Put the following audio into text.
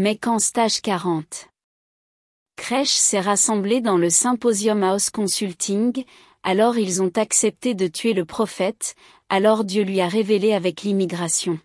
Mais qu'en stage 40. Crèche s'est rassemblée dans le Symposium House Consulting, alors ils ont accepté de tuer le prophète, alors Dieu lui a révélé avec l'immigration.